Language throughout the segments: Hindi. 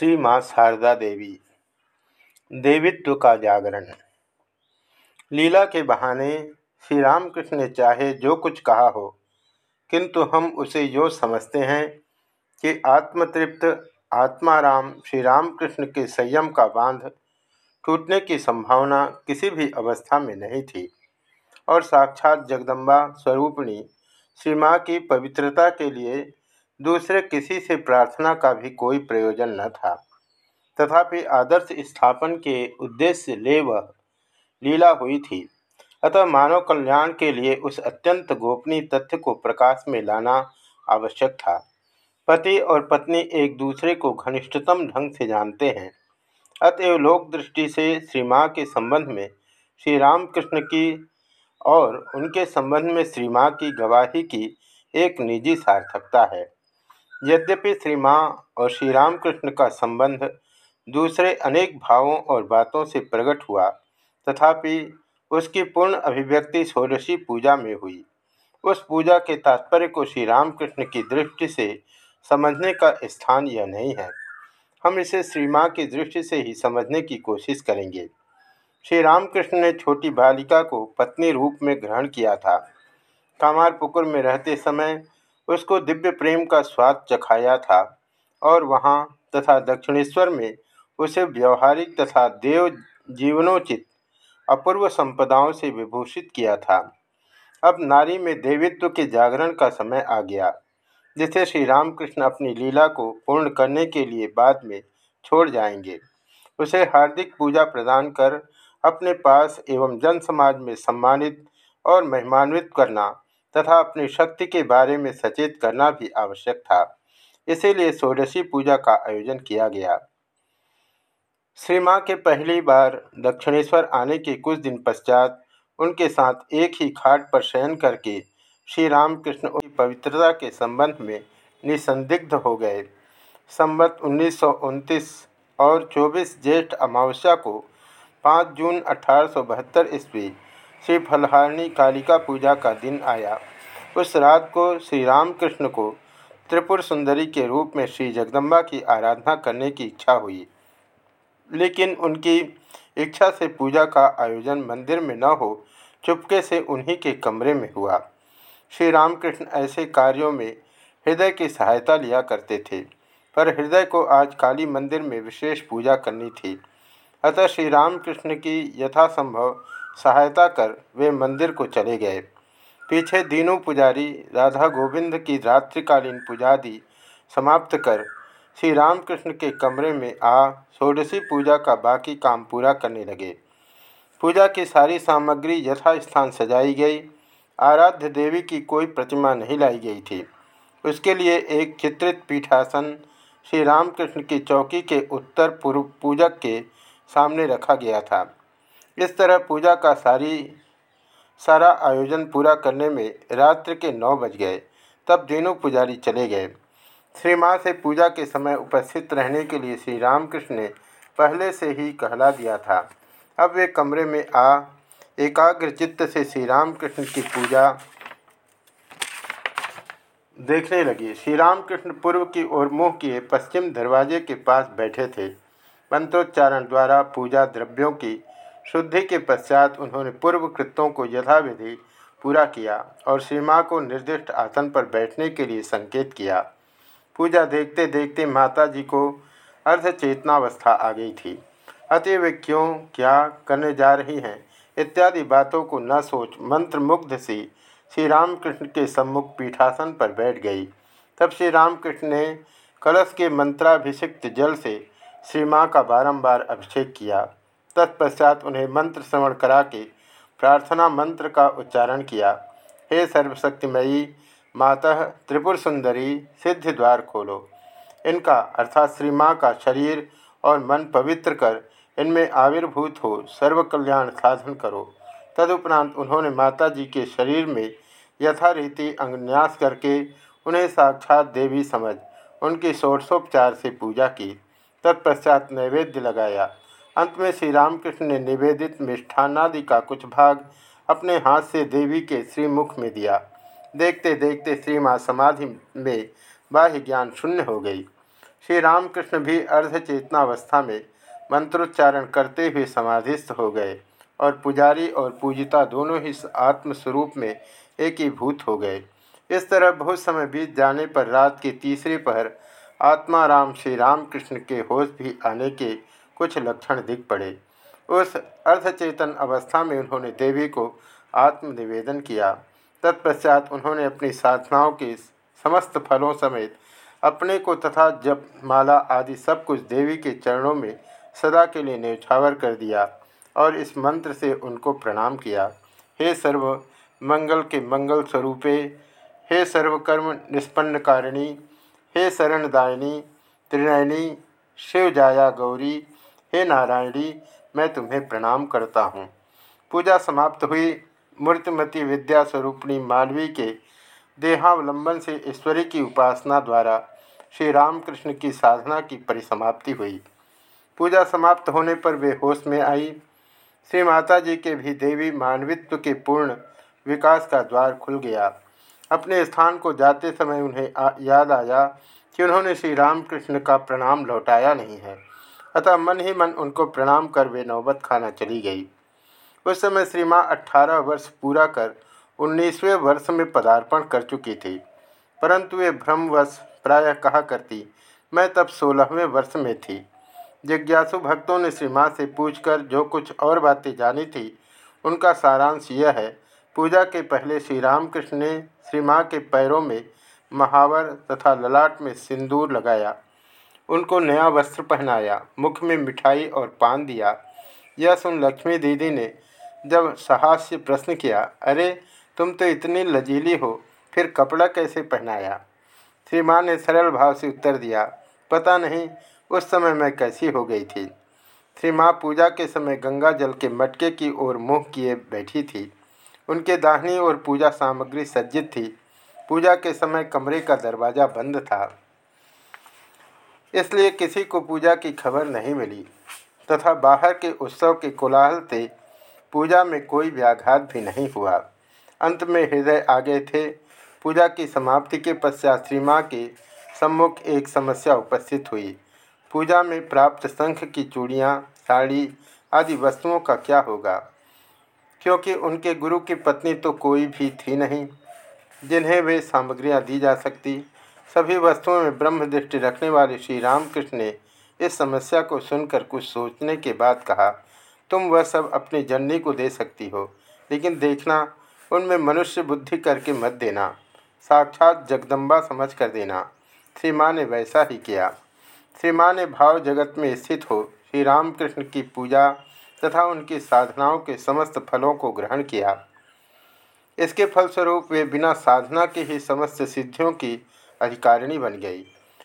श्री माँ शारदा देवी, देवित्व का जागरण। लीला के बहाने श्री रामकृष्ण ने चाहे जो कुछ कहा हो, किंतु हम उसे यो समझते हैं कि आत्मतृप्त आत्माराम श्री रामकृष्ण के संयम का बाँध टूटने की संभावना किसी भी अवस्था में नहीं थी। और साक्षात जगदम्बा स्वरूपिणी श्री माँ की पवित्रता के लिए दूसरे किसी से प्रार्थना का भी कोई प्रयोजन न था। तथापि आदर्श स्थापन के उद्देश्य ले वह लीला हुई थी। अतः मानव कल्याण के लिए उस अत्यंत गोपनीय तथ्य को प्रकाश में लाना आवश्यक था। पति और पत्नी एक दूसरे को घनिष्ठतम ढंग से जानते हैं। अतएव लोक दृष्टि से श्री माँ के संबंध में श्री रामकृष्ण की और उनके संबंध में श्री माँ की गवाही की एक निजी सार्थकता है। यद्यपि श्री माँ और श्री रामकृष्ण का संबंध दूसरे अनेक भावों और बातों से प्रकट हुआ, तथापि उसकी पूर्ण अभिव्यक्ति षोडशी पूजा में हुई। उस पूजा के तात्पर्य को श्री रामकृष्ण की दृष्टि से समझने का स्थान यह नहीं है। हम इसे श्री माँ की दृष्टि से ही समझने की कोशिश करेंगे। श्री रामकृष्ण ने छोटी बालिका को पत्नी रूप में ग्रहण किया था। कामारपुकुर में रहते समय उसको दिव्य प्रेम का स्वाद चखाया था और वहाँ तथा दक्षिणेश्वर में उसे व्यवहारिक तथा देव जीवनोचित अपूर्व संपदाओं से विभूषित किया था। अब नारी में देवित्व के जागरण का समय आ गया, जिसे श्री रामकृष्ण अपनी लीला को पूर्ण करने के लिए बाद में छोड़ जाएँगे। उसे हार्दिक पूजा प्रदान कर अपने पास एवं जन समाज में सम्मानित और महिमान्वित करना तथा अपनी शक्ति के बारे में सचेत करना भी आवश्यक था। इसीलिए षोडशी पूजा का आयोजन किया गया। श्री माँ के पहली बार दक्षिणेश्वर आने के कुछ दिन पश्चात उनके साथ एक ही खाट पर शयन करके श्री रामकृष्ण की पवित्रता के संबंध में निसंदिग्ध हो गए। संबत उन्नीस और 24 ज्येष्ठ अमावस्या को 5 जून अठारह सौ बहत्तर ईस्वी श्री फलहारिणी कालिका पूजा का दिन आया। उस रात को श्री रामकृष्ण को त्रिपुर सुंदरी के रूप में श्री जगदम्बा की आराधना करने की इच्छा हुई। लेकिन उनकी इच्छा से पूजा का आयोजन मंदिर में न हो, चुपके से उन्हीं के कमरे में हुआ। श्री रामकृष्ण ऐसे कार्यों में हृदय की सहायता लिया करते थे, पर हृदय को आज काली मंदिर में विशेष पूजा करनी थी। अतः श्री रामकृष्ण की यथासंभव सहायता कर वे मंदिर को चले गए। पीछे दीनों पुजारी राधा गोविंद की रात्रिकालीन पुजादि समाप्त कर श्री रामकृष्ण के कमरे में आ षोडशी पूजा का बाकी काम पूरा करने लगे। पूजा की सारी सामग्री यथास्थान सजाई गई। आराध्य देवी की कोई प्रतिमा नहीं लाई गई थी। उसके लिए एक चित्रित पीठासन श्री रामकृष्ण की चौकी के उत्तर पूर्व पूजक के सामने रखा गया था। इस तरह पूजा का सारी, सारा आयोजन पूरा करने में रात्र के नौ बज गए। तब तीनों पुजारी चले गए। श्री माँ से पूजा के समय उपस्थित रहने के लिए श्री रामकृष्ण ने पहले से ही कहला दिया था। अब वे कमरे में आ, एकाग्र चित्त से श्री रामकृष्ण की पूजा देखने लगी। श्री रामकृष्ण पूर्व की ओर मुँह किए पश्चिम दरवाजे के पास बैठे थे। मंत्रोच्चारण द्वारा पूजा द्रव्यों की शुद्धि के पश्चात उन्होंने पूर्व कृत्यों को यथाविधि पूरा किया और श्री माँ को निर्दिष्ट आसन पर बैठने के लिए संकेत किया। पूजा देखते देखते माता जी को अर्धचेतनावस्था आ गई थी। अतः वे क्यों, क्या करने जा रही हैं? इत्यादि बातों को न सोच मंत्रमुग्ध सी श्री रामकृष्ण के सम्मुख पीठासन पर बैठ गई। तब श्री रामकृष्ण ने कलश के मंत्राभिषिक्त जल से श्री माँ का बारंबार अभिषेक किया। तत्पश्चात उन्हें मंत्र श्रवण करा के प्रार्थना मंत्र का उच्चारण किया। हे सर्वशक्तिमयी, माता त्रिपुर सुंदरी सिद्ध द्वार खोलो। इनका अर्थात श्री माँ का शरीर और मन पवित्र कर इनमें आविर्भूत हो सर्व कल्याण साधन करो। तदुपरांत उन्होंने माता जी के शरीर में यथारीति अंगन्यास करके उन्हें साक्षात देवी समझ, उनकी षोडशोपचार से पूजा की। तत्पश्चात नैवेद्य लगाया। अंत में श्री रामकृष्ण ने निवेदित मिष्ठानादि का कुछ भाग अपने हाथ से देवी के श्रीमुख में दिया। देखते देखते श्री माँ समाधि में बाह्य ज्ञान शून्य हो गई। श्री रामकृष्ण भी अर्धचेतनावस्था में मंत्रोच्चारण करते हुए समाधिस्थ हो गए और पुजारी और पूजिता दोनों ही आत्मस्वरूप में एक ही भूत हो गए। इस तरह बहुत समय बीत जाने पर रात के तीसरे पहर आत्माराम श्री रामकृष्ण के होश भी आने के कुछ लक्षण दिख पड़े। उस अर्धचेतन अवस्था में उन्होंने देवी को आत्मनिवेदन किया। तत्पश्चात उन्होंने अपनी साधनाओं के समस्त फलों समेत अपने को तथा जप माला आदि सब कुछ देवी के चरणों में सदा के लिए न्यौछावर कर दिया और इस मंत्र से उनको प्रणाम किया। हे सर्व मंगल के मंगल स्वरूपे, हे सर्वकर्म निष्पन्न कारिणी, हे शरणदायिनी, त्रिनयनी, शिव जाया गौरी हे नारायणी, मैं तुम्हें प्रणाम करता हूँ। पूजा समाप्त हुई। मूर्तिमती विद्या स्वरूपणी मालवी के देहावलंबन से ईश्वरी की उपासना द्वारा श्री रामकृष्ण की साधना की परिसमाप्ति हुई। पूजा समाप्त होने पर वे होश में आई। श्री माता जी के भी देवी मानवित्व के पूर्ण विकास का द्वार खुल गया। अपने स्थान को जाते समय उन्हें याद आया कि उन्होंने श्री रामकृष्ण का प्रणाम लौटाया नहीं है। अतः मन ही मन उनको प्रणाम कर वे नौबत खाना चली गई। उस समय श्री माँ अट्ठारह वर्ष पूरा कर उन्नीसवें वर्ष में पदार्पण कर चुकी थी। परंतु वे भ्रमवश प्रायः कहा करती, मैं तब सोलहवें वर्ष में थी। जिज्ञासु भक्तों ने श्री माँ से पूछकर जो कुछ और बातें जानी थी, उनका सारांश यह है, पूजा के पहले श्री रामकृष्ण ने श्री माँ के पैरों में महावर तथा ललाट में सिंदूर लगाया। उनको नया वस्त्र पहनाया, मुख में मिठाई और पान दिया। यह सुन लक्ष्मी दीदी ने जब साहस्य प्रश्न किया, अरे, तुम तो इतनी लजीली हो, फिर कपड़ा कैसे पहनाया? श्री माँ ने सरल भाव से उत्तर दिया, पता नहीं, उस समय मैं कैसी हो गई थी। श्री माँ पूजा के समय गंगा जल के मटके की ओर मुँह किए बैठी थी। उनके दाहिनी ओर पूजा सामग्री सज्जित थी। पूजा के समय कमरे का दरवाज़ा बंद था। इसलिए किसी को पूजा की खबर नहीं मिली, तथा बाहर के उत्सव के कोलाहल से पूजा में कोई व्याघात भी नहीं हुआ। अंत में हृदय आगे थे। पूजा की समाप्ति के पश्चात श्री माँ के सम्मुख एक समस्या उपस्थित हुई। पूजा में प्राप्त शंख की चूड़ियाँ, साड़ी आदि वस्तुओं का क्या होगा? क्योंकि उनके गुरु की पत्नी तो कोई भी थी नहीं, जिन्हें वे सामग्रियाँ दी जा सकती सभी वस्तुओं में ब्रह्म दृष्टि रखने वाले श्री रामकृष्ण ने इस समस्या को सुनकर कुछ सोचने के बाद कहा, तुम वह सब अपनी जननी को दे सकती हो, लेकिन देखना, उनमें मनुष्य बुद्धि करके मत देना, साक्षात जगदम्बा समझ कर देना श्री माँ ने वैसा ही किया। श्री माँ ने भाव जगत में स्थित हो श्री रामकृष्ण की पूजा तथा उनकी साधनाओं के समस्त फलों को ग्रहण किया। इसके फलस्वरूप वे बिना साधना के ही समस्त सिद्धियों की अधिकारिणी बन गई।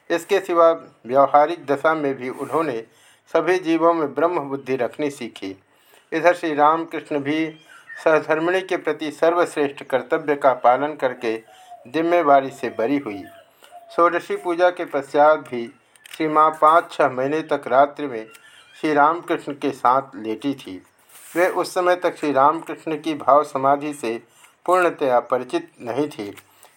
इसके सिवा व्यवहारिक दशा में भी उन्होंने सभी जीवों में ब्रह्म बुद्धि रखनी सीखी। इधर श्री रामकृष्ण भी सहधर्मिणी के प्रति सर्वश्रेष्ठ कर्तव्य का पालन करके जिम्मेवारी से बरी हुई। षोडशी पूजा के पश्चात भी श्री माँ पाँच छः महीने तक रात्रि में श्री रामकृष्ण के साथ लेटी थी। वे उस समय तक श्री रामकृष्ण की भाव समाधि से पूर्णतया परिचित नहीं थी।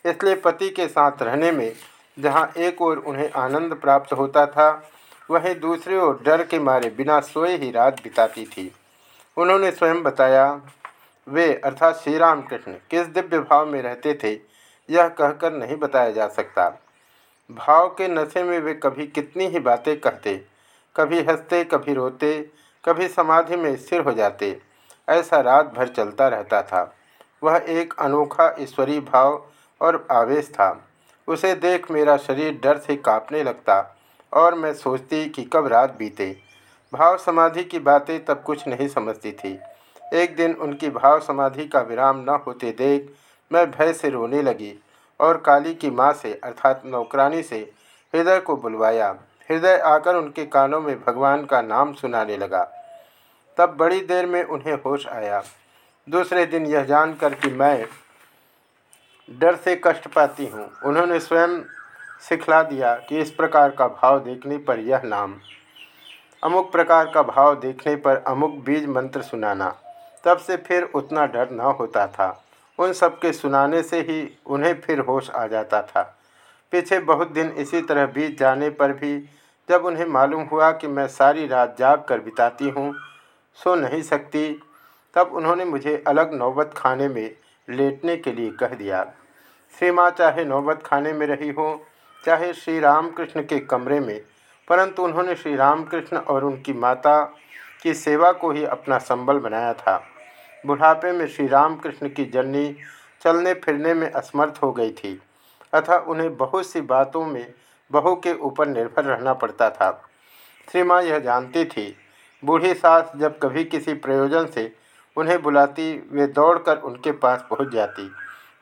इसलिए पति के साथ रहने में जहाँ एक ओर उन्हें आनंद प्राप्त होता था, वहीं दूसरी ओर डर के मारे बिना सोए ही रात बिताती थी। उन्होंने स्वयं बताया, वे, अर्थात श्री राम कृष्ण किस दिव्य भाव में रहते थे, यह कहकर नहीं बताया जा सकता। भाव के नशे में वे कभी कितनी ही बातें कहते, कभी हँसते, कभी रोते, कभी समाधि में स्थिर हो जाते, ऐसा रात भर चलता रहता था। वह एक अनोखा ईश्वरीय भाव और आवेश था। उसे देख मेरा शरीर डर से कांपने लगता और मैं सोचती कि कब रात बीते। भाव समाधि की बातें तब कुछ नहीं समझती थी। एक दिन उनकी भाव समाधि का विराम न होते देख मैं भय से रोने लगी और काली की माँ से अर्थात नौकरानी से हृदय को बुलवाया। हृदय आकर उनके कानों में भगवान का नाम सुनाने लगा। तब बड़ी देर में उन्हें होश आया। दूसरे दिन यह जानकर कि मैं डर से कष्ट पाती हूँ। उन्होंने स्वयं सिखला दिया कि इस प्रकार का भाव देखने पर यह नाम। अमुक प्रकार का भाव देखने पर अमुक बीज मंत्र सुनाना। तब से फिर उतना डर न होता था। उन सब के सुनाने से ही उन्हें फिर होश आ जाता था। पीछे बहुत दिन इसी तरह बीत जाने पर भी जब उन्हें मालूम हुआ कि मैं सारी रात जाग कर बिताती हूँ, सो नहीं सकती, तब उन्होंने मुझे अलग नौबत खाने में लेटने के लिए कह दिया। श्री माँ चाहे नौबत खाने में रही हो, चाहे श्री रामकृष्ण के कमरे में, परंतु उन्होंने श्री रामकृष्ण और उनकी माता की सेवा को ही अपना संबल बनाया था। बुढ़ापे में श्री रामकृष्ण की जर्नी चलने फिरने में असमर्थ हो गई थी, अतः उन्हें बहुत सी बातों में बहू के ऊपर निर्भर रहना पड़ता था। श्री माँ यह जानती थी, बूढ़ी सास जब कभी किसी प्रयोजन से उन्हें बुलाती, वे दौड़कर उनके पास पहुँच जाती।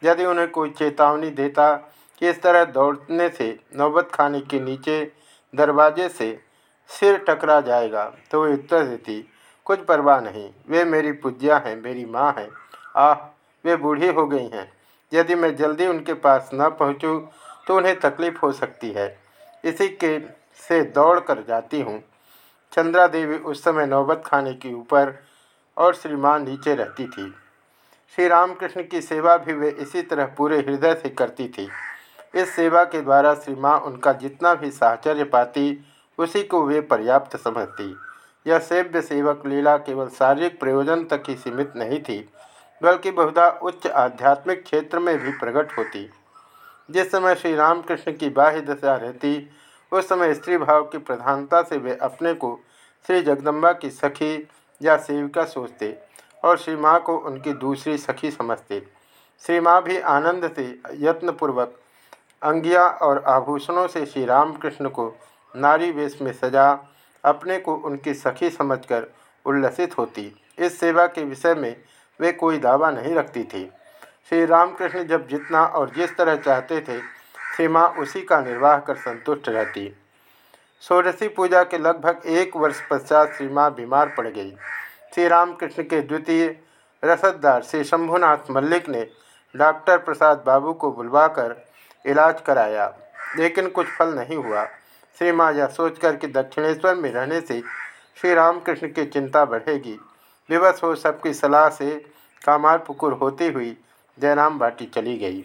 यदि उन्हें कोई चेतावनी देता कि इस तरह दौड़ने से नौबत खाने के नीचे दरवाजे से सिर टकरा जाएगा तो वे उत्तर देती, कुछ परवाह नहीं, वे मेरी पूज्या हैं, मेरी माँ हैं। आह, वे बूढ़ी हो गई हैं। यदि मैं जल्दी उनके पास न पहुँचूँ तो उन्हें तकलीफ़ हो सकती है। इसी के से दौड़ कर जाती हूँ। चंद्रा देवी उस समय नौबत खाने के ऊपर और श्रीमान नीचे रहती थी। श्री रामकृष्ण की सेवा भी वे इसी तरह पूरे हृदय से करती थी। इस सेवा के द्वारा श्री माँ उनका जितना भी साहचर्य पाती, उसी को वे पर्याप्त समझती। यह सेव्य सेवक लीला केवल शारीरिक प्रयोजन तक ही सीमित नहीं थी, बल्कि बहुधा उच्च आध्यात्मिक क्षेत्र में भी प्रकट होती। जिस समय श्री रामकृष्ण की बाह्य दशा रहती, उस समय स्त्री भाव की प्रधानता से वे अपने को श्री जगदम्बा की सखी या सेविका सोचते। और श्री माँ को उनकी दूसरी सखी समझते। श्री माँ भी आनंद से यत्नपूर्वक अंगिया और आभूषणों से श्री रामकृष्ण को नारी वेश में सजा, अपने को उनकी सखी समझकर उल्लसित होती। इस सेवा के विषय में वे कोई दावा नहीं रखती थी। श्री रामकृष्ण जब जितना और जिस तरह चाहते थे, श्री माँ उसी का निर्वाह कर संतुष्ट रहती। षोडशी पूजा के लगभग एक वर्ष पश्चात श्री माँ बीमार पड़ गई। श्री रामकृष्ण के द्वितीय रसददार श्री शंभुनाथ मल्लिक ने डॉक्टर प्रसाद बाबू को बुलवाकर इलाज कराया, लेकिन कुछ फल नहीं हुआ। श्री माँ यह सोचकर कि दक्षिणेश्वर में रहने से श्री रामकृष्ण की चिंता बढ़ेगी। विवश हो सबकी सलाह से कामार पुकुर होती हुई जयराम बाटी चली गई।